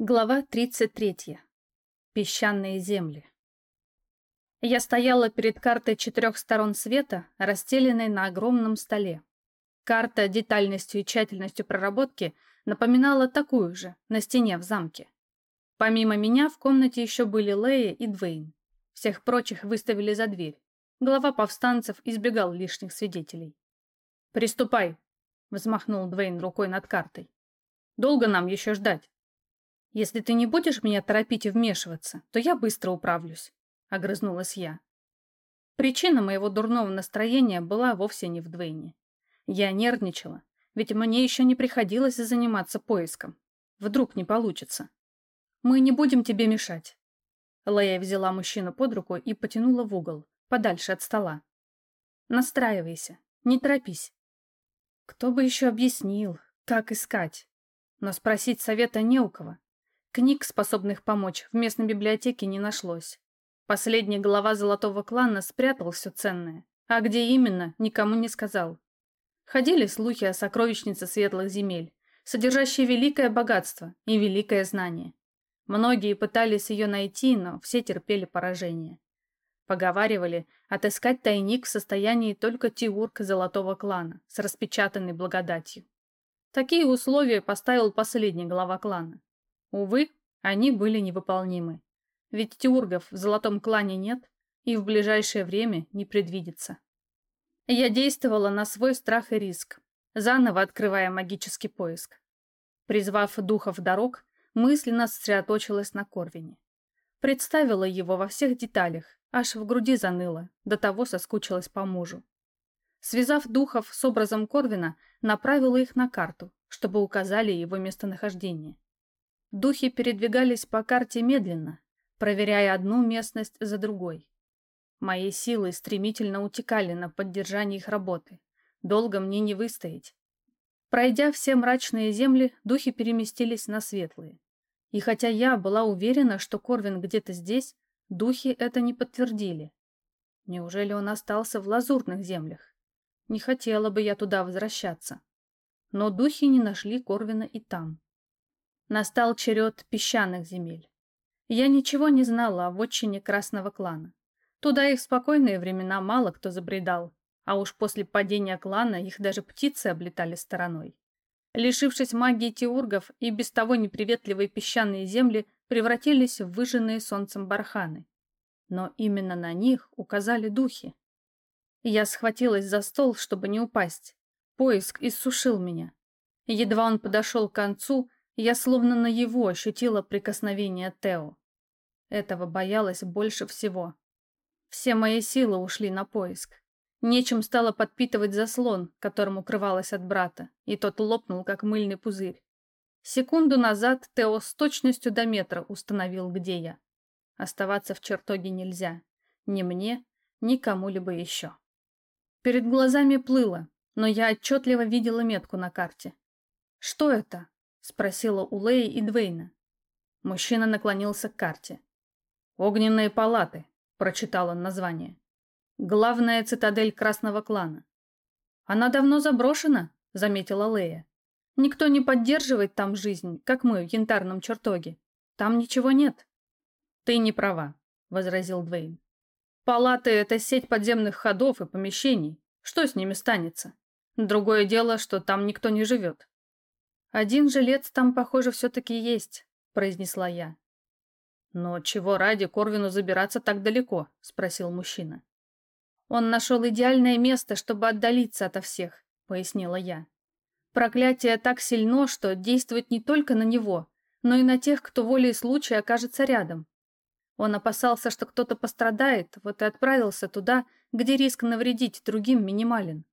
Глава 33. Песчаные земли. Я стояла перед картой четырех сторон света, расстеленной на огромном столе. Карта детальностью и тщательностью проработки напоминала такую же, на стене в замке. Помимо меня в комнате еще были Лея и Двейн. Всех прочих выставили за дверь. Глава повстанцев избегал лишних свидетелей. «Приступай», — взмахнул Двейн рукой над картой. «Долго нам еще ждать?» «Если ты не будешь меня торопить и вмешиваться, то я быстро управлюсь», — огрызнулась я. Причина моего дурного настроения была вовсе не в Двейне. Я нервничала, ведь мне еще не приходилось заниматься поиском. Вдруг не получится. «Мы не будем тебе мешать». Лея взяла мужчину под руку и потянула в угол, подальше от стола. «Настраивайся, не торопись». Кто бы еще объяснил, как искать? Но спросить совета не у кого. Книг, способных помочь, в местной библиотеке не нашлось. Последний глава золотого клана спрятал все ценное, а где именно, никому не сказал. Ходили слухи о сокровищнице светлых земель, содержащей великое богатство и великое знание. Многие пытались ее найти, но все терпели поражение. Поговаривали, отыскать тайник в состоянии только Тиурк золотого клана с распечатанной благодатью. Такие условия поставил последний глава клана. Увы, они были невыполнимы. Ведь тюргов в золотом клане нет и в ближайшее время не предвидится. Я действовала на свой страх и риск, заново открывая магический поиск. Призвав духов дорог, мысленно сосредоточилась на Корвине. Представила его во всех деталях, аж в груди заныло, до того соскучилась по мужу. Связав духов с образом Корвина, направила их на карту, чтобы указали его местонахождение. Духи передвигались по карте медленно, проверяя одну местность за другой. Мои силы стремительно утекали на поддержание их работы. Долго мне не выстоять. Пройдя все мрачные земли, духи переместились на светлые. И хотя я была уверена, что Корвин где-то здесь, духи это не подтвердили. Неужели он остался в лазурных землях? Не хотела бы я туда возвращаться. Но духи не нашли Корвина и там. Настал черед песчаных земель. Я ничего не знала о вотчине Красного клана. Туда их в спокойные времена мало кто забредал, а уж после падения клана их даже птицы облетали стороной. Лишившись магии теургов, и без того неприветливые песчаные земли превратились в выжженные солнцем барханы. Но именно на них указали духи. Я схватилась за стол, чтобы не упасть. Поиск иссушил меня. Едва он подошел к концу, я словно на его ощутила прикосновение Тео. Этого боялась больше всего. Все мои силы ушли на поиск. Нечем стало подпитывать заслон, которым укрывалась от брата, и тот лопнул, как мыльный пузырь. Секунду назад Тео с точностью до метра установил, где я. Оставаться в чертоге нельзя. Ни мне, ни кому-либо еще. Перед глазами плыло, но я отчетливо видела метку на карте. Что это? Спросила у Леи и Двейна. Мужчина наклонился к карте. «Огненные палаты», — прочитал он название. «Главная цитадель Красного клана». «Она давно заброшена», — заметила Лея. «Никто не поддерживает там жизнь, как мы в янтарном чертоге. Там ничего нет». «Ты не права», — возразил Двейн. «Палаты — это сеть подземных ходов и помещений. Что с ними станется? Другое дело, что там никто не живет. «Один жилец там, похоже, все-таки есть», — произнесла я. «Но чего ради Корвину забираться так далеко?» — спросил мужчина. «Он нашел идеальное место, чтобы отдалиться ото всех», — пояснила я. «Проклятие так сильно, что действует не только на него, но и на тех, кто волей случая окажется рядом. Он опасался, что кто-то пострадает, вот и отправился туда, где риск навредить другим минимален».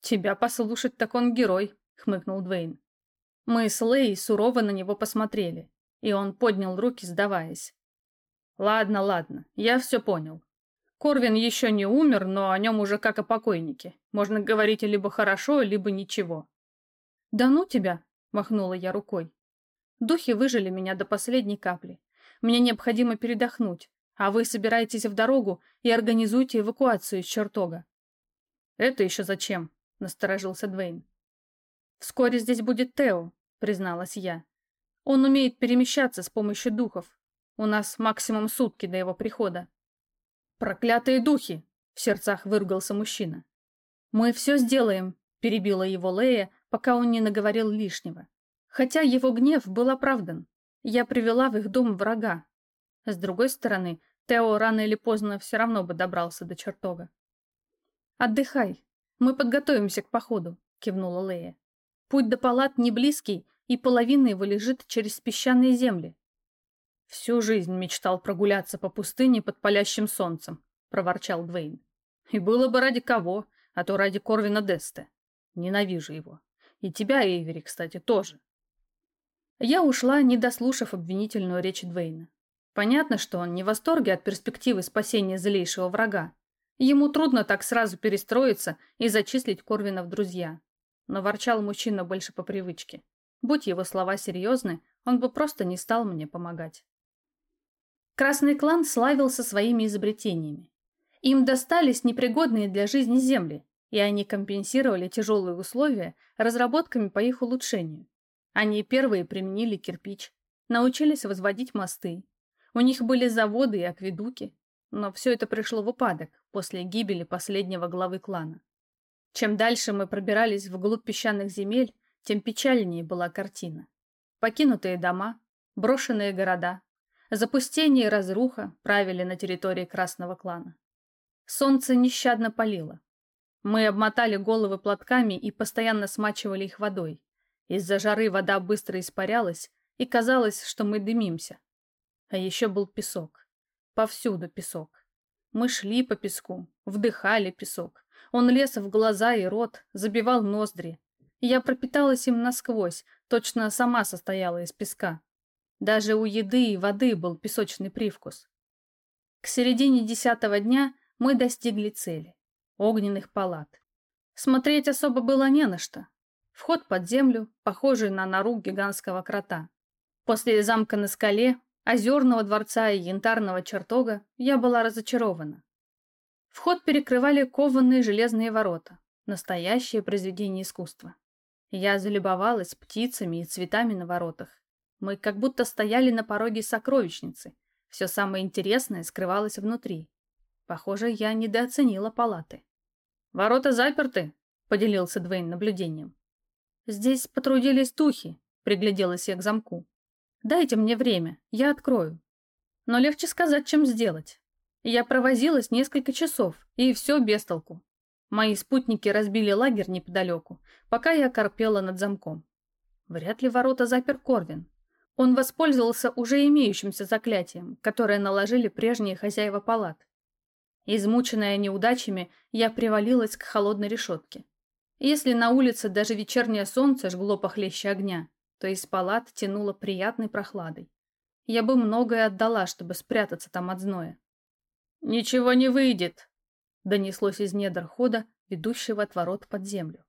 «Тебя послушать, так он герой», хмыкнул Двейн. Мы с Лей сурово на него посмотрели, и он поднял руки, сдаваясь. Ладно, ладно, я все понял. Корвин еще не умер, но о нем уже как о покойнике. Можно говорить либо хорошо, либо ничего. Да ну тебя, махнула я рукой. Духи выжили меня до последней капли. Мне необходимо передохнуть, а вы собираетесь в дорогу и организуйте эвакуацию из чертога. Это еще зачем? Насторожился Двейн. «Вскоре здесь будет Тео», — призналась я. Он умеет перемещаться с помощью духов. У нас максимум сутки до его прихода. Проклятые духи! В сердцах выругался мужчина. Мы все сделаем, перебила его Лея, пока он не наговорил лишнего. Хотя его гнев был оправдан. Я привела в их дом врага. С другой стороны, Тео рано или поздно все равно бы добрался до чертога. «Отдыхай. Мы подготовимся к походу», — кивнула Лея. «Путь до палат не близкий, и половина его лежит через песчаные земли». «Всю жизнь мечтал прогуляться по пустыне под палящим солнцем», — проворчал Двейн. «И было бы ради кого, а то ради Корвина Десте. Ненавижу его. И тебя, Эйвери, кстати, тоже». Я ушла, не дослушав обвинительную речь Двейна. Понятно, что он не в восторге от перспективы спасения злейшего врага. Ему трудно так сразу перестроиться и зачислить Корвина в друзья. Но ворчал мужчина больше по привычке. Будь его слова серьезны, он бы просто не стал мне помогать. Красный клан славился своими изобретениями. Им достались непригодные для жизни земли, и они компенсировали тяжелые условия разработками по их улучшению. Они первые применили кирпич, научились возводить мосты, у них были заводы и акведуки, но все это пришло в упадок после гибели последнего главы клана. Чем дальше мы пробирались вглубь песчаных земель, тем печальнее была картина. Покинутые дома, брошенные города, запустение и разруха правили на территории Красного клана. Солнце нещадно палило. Мы обмотали головы платками и постоянно смачивали их водой. Из-за жары вода быстро испарялась, и казалось, что мы дымимся. А еще был песок. Повсюду песок. Мы шли по песку, вдыхали песок. Он лез в глаза и рот, забивал ноздри. Я пропиталась им насквозь, точно сама состояла из песка. Даже у еды и воды был песочный привкус. К середине десятого дня мы достигли цели – огненных палат. Смотреть особо было не на что. Вход под землю, похожий на нору гигантского крота. После замка на скале озерного дворца и янтарного чертога, я была разочарована. Вход перекрывали кованые железные ворота, настоящее произведение искусства. Я залюбовалась птицами и цветами на воротах. Мы как будто стояли на пороге сокровищницы. Все самое интересное скрывалось внутри. Похоже, я недооценила палаты. «Ворота заперты», — поделился Двейн наблюдением. «Здесь потрудились духи», — пригляделась я к замку. Дайте мне время, я открою. Но легче сказать, чем сделать. Я провозилась несколько часов, и все без толку. Мои спутники разбили лагерь неподалеку, пока я корпела над замком. Вряд ли ворота запер Корвин. Он воспользовался уже имеющимся заклятием, которое наложили прежние хозяева палат. Измученная неудачами, я привалилась к холодной решетке. Если на улице даже вечернее солнце жгло похлеще огня, то из палат тянуло приятной прохладой. Я бы многое отдала, чтобы спрятаться там от зноя. «Ничего не выйдет!» — донеслось из недр хода, ведущего от ворот под землю.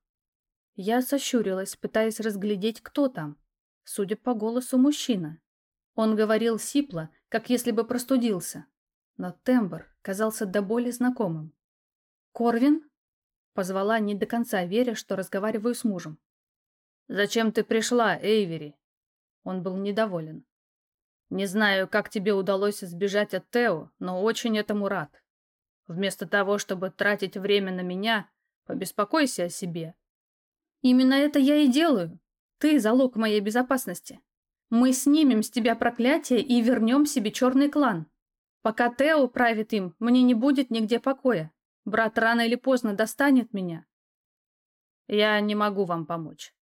Я сощурилась, пытаясь разглядеть, кто там. Судя по голосу, мужчина. Он говорил сипло, как если бы простудился. Но тембр казался до боли знакомым. «Корвин?» — позвала, не до конца веря, что разговариваю с мужем. «Зачем ты пришла, Эйвери?» Он был недоволен. «Не знаю, как тебе удалось сбежать от Тео, но очень этому рад. Вместо того, чтобы тратить время на меня, побеспокойся о себе». «Именно это я и делаю. Ты залог моей безопасности. Мы снимем с тебя проклятие и вернем себе черный клан. Пока Тео правит им, мне не будет нигде покоя. Брат рано или поздно достанет меня». «Я не могу вам помочь.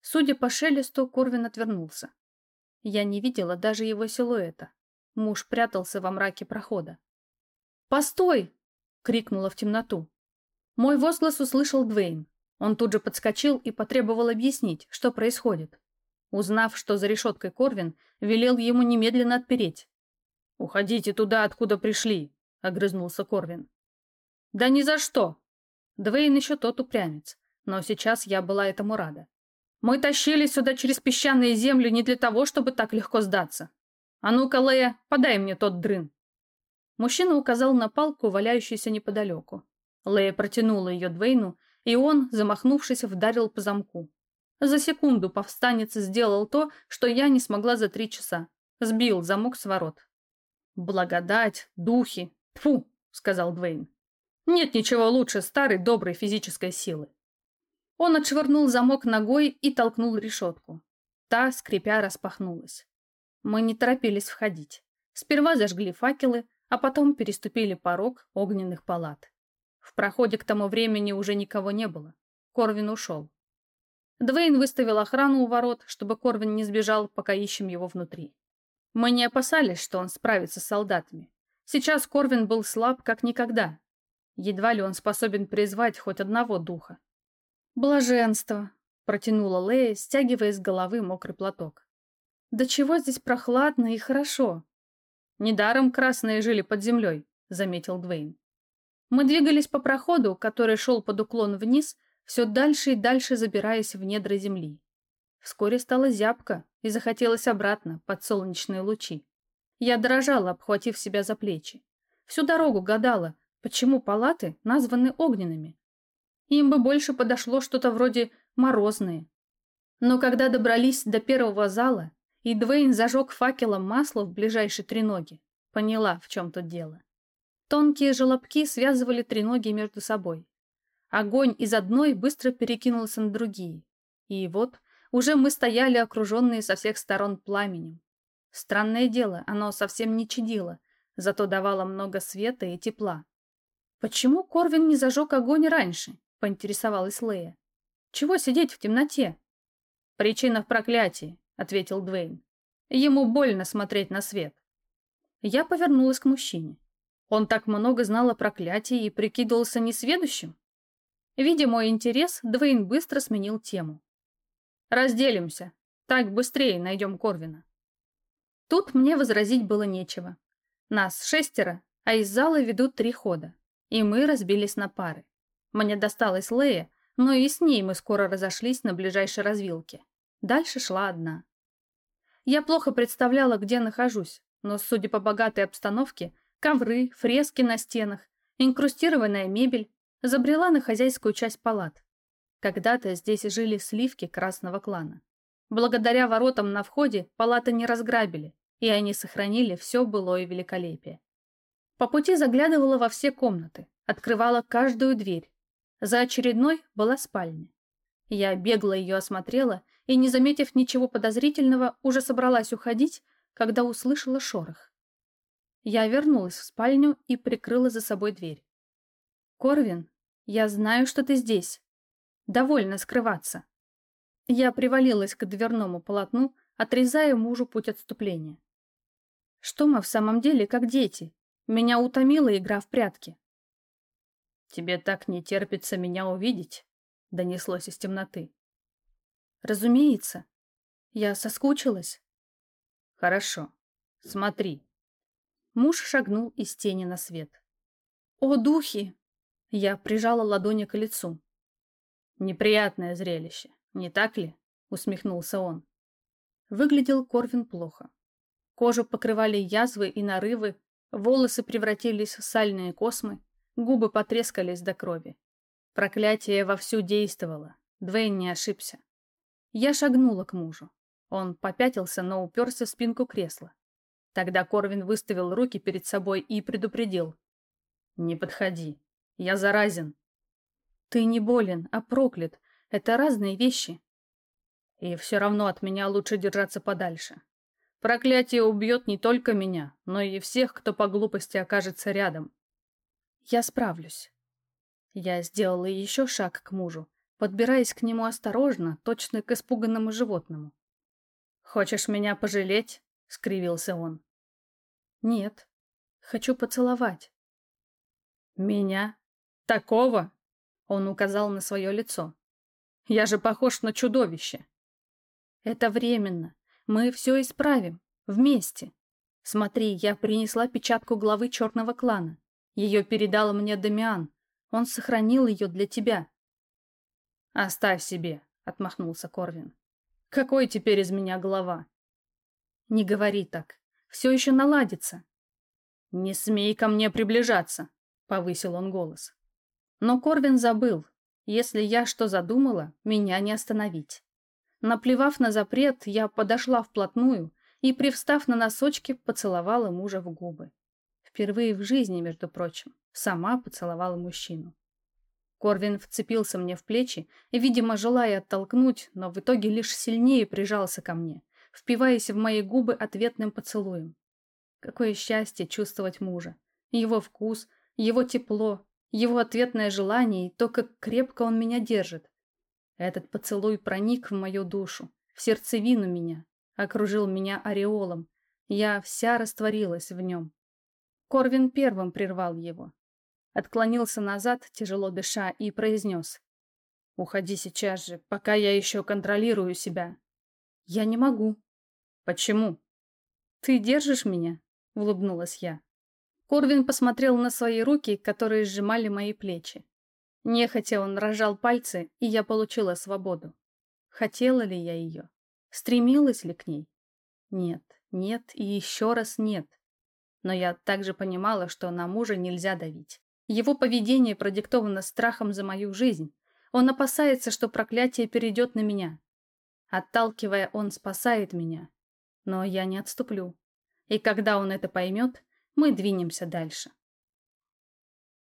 Судя по шелесту, Корвин отвернулся. Я не видела даже его силуэта. Муж прятался во мраке прохода. «Постой!» — крикнула в темноту. Мой возглас услышал Двейн. Он тут же подскочил и потребовал объяснить, что происходит. Узнав, что за решеткой Корвин, велел ему немедленно отпереть. «Уходите туда, откуда пришли», — огрызнулся Корвин. «Да ни за что!» Двейн еще тот упрямец, но сейчас я была этому рада. Мы тащили сюда через песчаные земли не для того, чтобы так легко сдаться. А ну-ка, Лея, подай мне тот дрын. Мужчина указал на палку, валяющуюся неподалеку. Лея протянула ее Двейну, и он, замахнувшись, вдарил по замку. За секунду повстанец сделал то, что я не смогла за три часа. Сбил замок с ворот. «Благодать, духи, тфу, сказал Двейн. «Нет ничего лучше старой доброй физической силы». Он отшвырнул замок ногой и толкнул решетку. Та, скрипя, распахнулась. Мы не торопились входить. Сперва зажгли факелы, а потом переступили порог огненных палат. В проходе к тому времени уже никого не было. Корвин ушел. Двейн выставил охрану у ворот, чтобы Корвин не сбежал, пока ищем его внутри. Мы не опасались, что он справится с солдатами. Сейчас Корвин был слаб, как никогда. Едва ли он способен призвать хоть одного духа. «Блаженство!» — протянула Лея, стягивая с головы мокрый платок. «Да чего здесь прохладно и хорошо!» «Недаром красные жили под землей», — заметил Двейн. Мы двигались по проходу, который шел под уклон вниз, все дальше и дальше забираясь в недра земли. Вскоре стало зябко и захотелось обратно, под солнечные лучи. Я дрожала, обхватив себя за плечи. Всю дорогу гадала, почему палаты названы огненными. Им бы больше подошло что-то вроде «морозные». Но когда добрались до первого зала, и Двейн зажег факелом масло в ближайшей треноге. Поняла, в чем тут дело. Тонкие желобки связывали треноги между собой. Огонь из одной быстро перекинулся на другие. И вот уже мы стояли, окруженные со всех сторон пламенем. Странное дело, оно совсем не чадило, зато давало много света и тепла. «Почему Корвин не зажег огонь раньше?» — поинтересовалась Лея. «Чего сидеть в темноте?» «Причина в проклятии», ответил Двейн. Ему больно смотреть на свет. Я повернулась к мужчине. Он так много знал о проклятии и прикидывался несведущим. Видя мой интерес, Двейн быстро сменил тему. «Разделимся. Так быстрее найдем Корвина». Тут мне возразить было нечего. Нас шестеро, а из зала ведут три хода. И мы разбились на пары. Мне досталась Лея, но и с ней мы скоро разошлись на ближайшей развилке. Дальше шла одна. Я плохо представляла, где нахожусь, но, судя по богатой обстановке, ковры, фрески на стенах, инкрустированная мебель, забрела на хозяйскую часть палат. Когда-то здесь жили сливки красного клана. Благодаря воротам на входе палаты не разграбили, и они сохранили все былое великолепие. По пути заглядывала во все комнаты, открывала каждую дверь. За очередной была спальня. Я бегло ее осмотрела и, не заметив ничего подозрительного, уже собралась уходить, когда услышала шорох. Я вернулась в спальню и прикрыла за собой дверь. «Корвин, я знаю, что ты здесь. Довольно скрываться». Я привалилась к дверному полотну, отрезая мужу путь отступления. «Что мы в самом деле, как дети? Меня утомила игра в прятки». «Тебе так не терпится меня увидеть?» — донеслось из темноты. «Разумеется. Я соскучилась». «Хорошо. Смотри». Муж шагнул из тени на свет. «О, духи!» Я прижала ладони к лицу. «Неприятное зрелище, не так ли?» — усмехнулся он. Выглядел Корвин плохо. Кожу покрывали язвы и нарывы, волосы превратились в сальные космы, губы потрескались до крови. Проклятие вовсю действовало. Двейн не ошибся. Я шагнула к мужу. Он попятился, но уперся в спинку кресла. Тогда Корвин выставил руки перед собой и предупредил. «Не подходи. Я заразен». «Ты не болен, а проклят. Это разные вещи». «И все равно от меня лучше держаться подальше. Проклятие убьет не только меня, но и всех, кто по глупости окажется рядом». «Я справлюсь». Я сделала еще шаг к мужу, подбираясь к нему осторожно, точно к испуганному животному. «Хочешь меня пожалеть?» — скривился он. «Нет, хочу поцеловать». «Меня? Такого?» — он указал на свое лицо. «Я же похож на чудовище». «Это временно. Мы все исправим. Вместе. Смотри, я принесла печатку главы черного клана. Ее передал мне Дамиан, он сохранил ее для тебя. Оставь себе, отмахнулся Корвин. Какой теперь из меня голова? Не говори так. Все еще наладится. Не смей ко мне приближаться, повысил он голос. Но Корвин забыл. Если я что задумала, меня не остановить. Наплевав на запрет, я подошла вплотную и, привстав на носочки, поцеловала мужа в губы. Впервые в жизни, между прочим, сама поцеловала мужчину. Корвин вцепился мне в плечи и, видимо, желая оттолкнуть, но в итоге лишь сильнее прижался ко мне, впиваясь в мои губы ответным поцелуем. Какое счастье чувствовать мужа. Его вкус, его тепло, его ответное желание и то, как крепко он меня держит. Этот поцелуй проник в мою душу, в сердцевину меня, окружил меня ореолом. Я вся растворилась в нем. Корвин первым прервал его. Отклонился назад, тяжело дыша, и произнес. «Уходи сейчас же, пока я еще контролирую себя». «Я не могу». «Почему?» «Ты держишь меня?» — улыбнулась я. Корвин посмотрел на свои руки, которые сжимали мои плечи. Нехотя он рожал пальцы, и я получила свободу. Хотела ли я ее? Стремилась ли к ней? Нет, нет и еще раз нет. Но я также понимала, что на мужа нельзя давить. Его поведение продиктовано страхом за мою жизнь. Он опасается, что проклятие перейдет на меня. Отталкивая, он спасает меня. Но я не отступлю. И когда он это поймет, мы двинемся дальше.